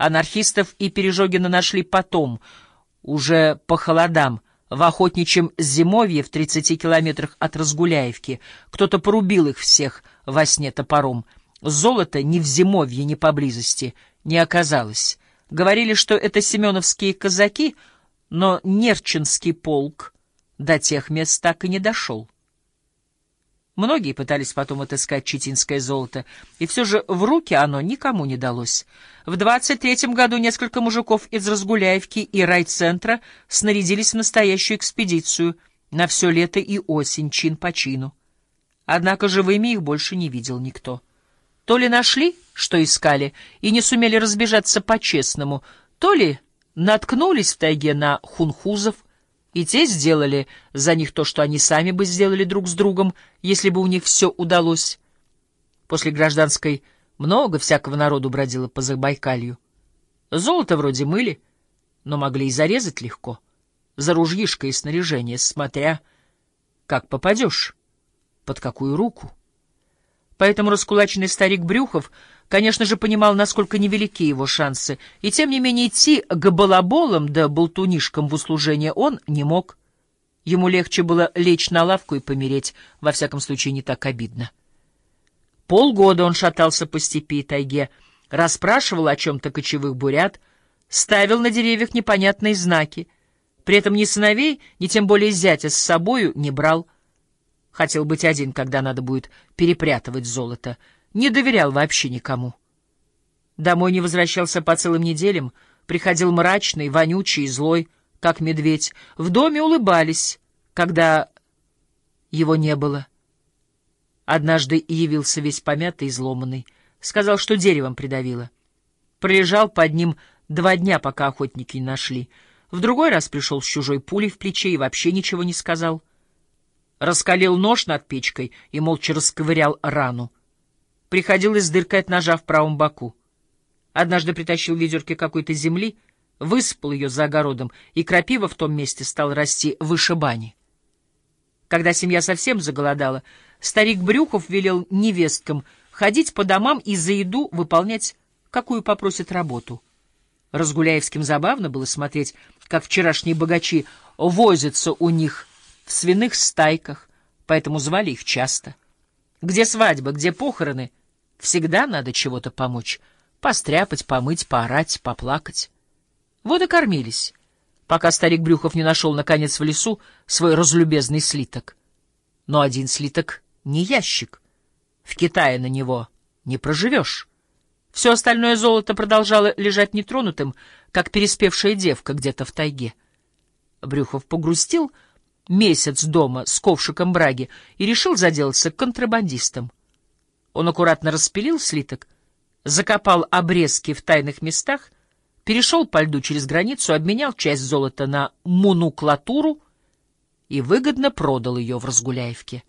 Анархистов и Пережогина нашли потом, уже по холодам, в охотничьем зимовье в 30 километрах от Разгуляевки. Кто-то порубил их всех во сне топором. Золота ни в зимовье, ни поблизости не оказалось. Говорили, что это семеновские казаки, но Нерчинский полк до тех мест так и не дошел. Многие пытались потом отыскать читинское золото, и все же в руки оно никому не далось. В 23-м году несколько мужиков из Разгуляевки и райцентра снарядились в настоящую экспедицию на все лето и осень, чин по чину. Однако живыми их больше не видел никто. То ли нашли, что искали, и не сумели разбежаться по-честному, то ли наткнулись в тайге на хунхузов, и те сделали за них то, что они сами бы сделали друг с другом, если бы у них все удалось. После гражданской много всякого народу бродило по Забайкалью. Золото вроде мыли, но могли и зарезать легко. За ружьишко и снаряжение, смотря как попадешь, под какую руку. Поэтому раскулаченный старик Брюхов, конечно же, понимал, насколько невелики его шансы, и тем не менее идти к балаболам да болтунишкам в услужение он не мог. Ему легче было лечь на лавку и помереть, во всяком случае не так обидно. Полгода он шатался по степи и тайге, расспрашивал о чем-то кочевых бурят, ставил на деревьях непонятные знаки, при этом ни сыновей, ни тем более зятя с собою не брал — Хотел быть один, когда надо будет перепрятывать золото. Не доверял вообще никому. Домой не возвращался по целым неделям, приходил мрачный, вонючий и злой, как медведь. В доме улыбались, когда его не было. Однажды явился весь помятый и изломанный. Сказал, что деревом придавило. Пролежал под ним два дня, пока охотники не нашли. В другой раз пришел с чужой пулей в плече и вообще ничего не сказал — раскалил нож над печкой и молча расковырял рану. Приходилось дыркать ножа в правом боку. Однажды притащил в ведерке какой-то земли, высыпал ее за огородом, и крапива в том месте стал расти выше бани. Когда семья совсем заголодала, старик Брюхов велел невесткам ходить по домам и за еду выполнять, какую попросят работу. Разгуляевским забавно было смотреть, как вчерашние богачи возятся у них в свиных стайках, поэтому звали их часто. Где свадьба, где похороны, всегда надо чего-то помочь. Постряпать, помыть, поорать, поплакать. Вот и кормились, пока старик Брюхов не нашел, наконец, в лесу свой разлюбезный слиток. Но один слиток — не ящик. В Китае на него не проживешь. Все остальное золото продолжало лежать нетронутым, как переспевшая девка где-то в тайге. Брюхов погрустил — месяц дома с ковшиком браги и решил заделаться контрабандистом. Он аккуратно распилил слиток, закопал обрезки в тайных местах, перешел по льду через границу, обменял часть золота на мунуклатуру и выгодно продал ее в Разгуляевке.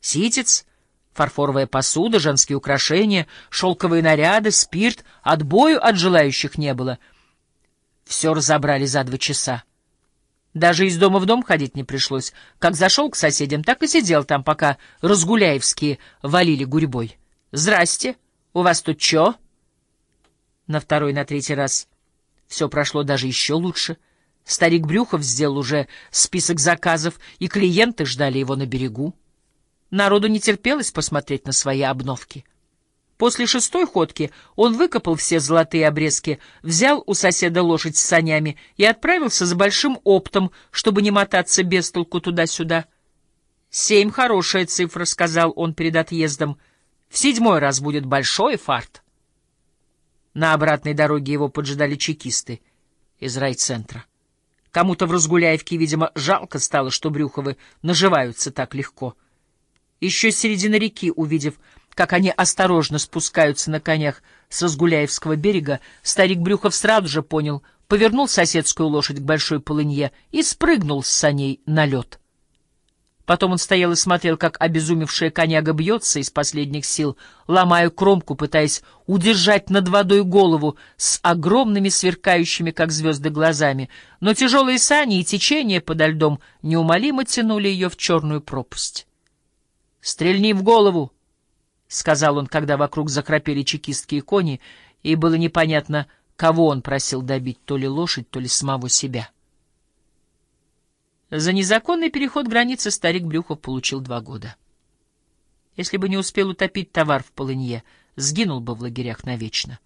Ситец, фарфоровая посуда, женские украшения, шелковые наряды, спирт, отбою от желающих не было. Все разобрали за два часа. Даже из дома в дом ходить не пришлось. Как зашел к соседям, так и сидел там, пока разгуляевские валили гурьбой. «Здрасте! У вас тут чё?» На второй, на третий раз все прошло даже еще лучше. Старик Брюхов сделал уже список заказов, и клиенты ждали его на берегу. Народу не терпелось посмотреть на свои обновки. После шестой ходки он выкопал все золотые обрезки, взял у соседа лошадь с санями и отправился с большим оптом, чтобы не мотаться без толку туда-сюда. «Семь — хорошая цифра», — сказал он перед отъездом. «В седьмой раз будет большой фарт». На обратной дороге его поджидали чекисты из райцентра. Кому-то в Разгуляевке, видимо, жалко стало, что Брюховы наживаются так легко. Еще с середины реки, увидев как они осторожно спускаются на конях с Разгуляевского берега, старик Брюхов сразу же понял, повернул соседскую лошадь к большой полынье и спрыгнул с саней на лед. Потом он стоял и смотрел, как обезумевшая коняга бьется из последних сил, ломая кромку, пытаясь удержать над водой голову с огромными сверкающими, как звезды, глазами. Но тяжелые сани и течение подо льдом неумолимо тянули ее в черную пропасть. «Стрельни в голову!» — сказал он, когда вокруг захрапели чекистские кони, и было непонятно, кого он просил добить, то ли лошадь, то ли самого себя. За незаконный переход границы старик Брюхов получил два года. Если бы не успел утопить товар в полынье, сгинул бы в лагерях навечно.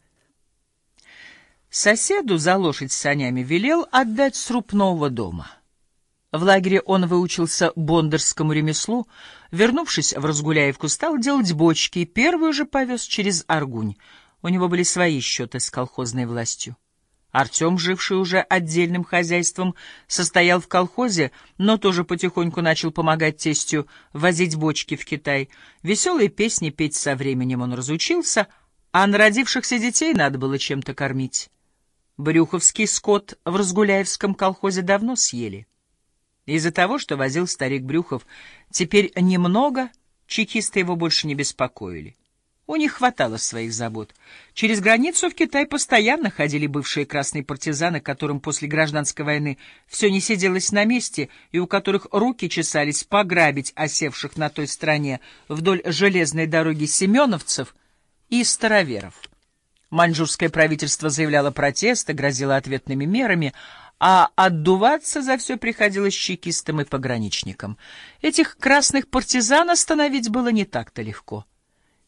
Соседу за лошадь с санями велел отдать сруб нового дома. В лагере он выучился бондарскому ремеслу, вернувшись в Разгуляевку, стал делать бочки и первую же повез через Аргунь. У него были свои счеты с колхозной властью. Артем, живший уже отдельным хозяйством, состоял в колхозе, но тоже потихоньку начал помогать тестю возить бочки в Китай. Веселые песни петь со временем он разучился, а народившихся детей надо было чем-то кормить. Брюховский скот в Разгуляевском колхозе давно съели. Из-за того, что возил старик Брюхов, теперь немного, чекисты его больше не беспокоили. У них хватало своих забот. Через границу в Китай постоянно ходили бывшие красные партизаны, которым после гражданской войны все не сиделось на месте и у которых руки чесались пограбить осевших на той стороне вдоль железной дороги семеновцев и староверов. Маньчжурское правительство заявляло протесты, грозило ответными мерами, а отдуваться за все приходилось чекистам и пограничникам. Этих красных партизан остановить было не так-то легко.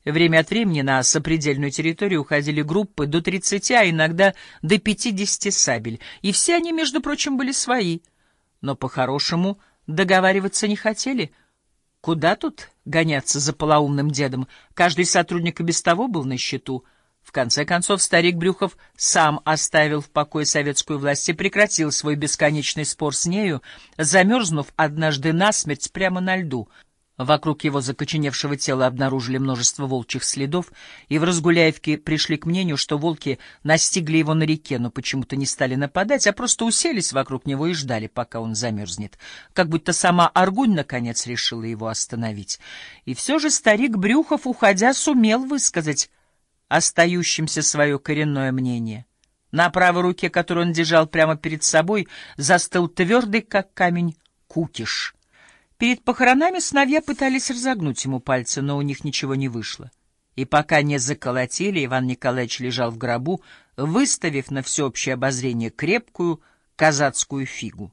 Время от времени на сопредельную территорию уходили группы до 30, а иногда до 50 сабель, и все они, между прочим, были свои. Но по-хорошему договариваться не хотели. Куда тут гоняться за полоумным дедом? Каждый сотрудник и без того был на счету. В конце концов, старик Брюхов сам оставил в покое советскую власть и прекратил свой бесконечный спор с нею, замерзнув однажды насмерть прямо на льду — Вокруг его закоченевшего тела обнаружили множество волчьих следов, и в Разгуляевке пришли к мнению, что волки настигли его на реке, но почему-то не стали нападать, а просто уселись вокруг него и ждали, пока он замерзнет. Как будто сама Аргунь, наконец, решила его остановить. И все же старик Брюхов, уходя, сумел высказать остающимся свое коренное мнение. На правой руке, которую он держал прямо перед собой, застыл твердый, как камень, кукиш — Перед похоронами сыновья пытались разогнуть ему пальцы, но у них ничего не вышло. И пока не заколотили, Иван Николаевич лежал в гробу, выставив на всеобщее обозрение крепкую казацкую фигу.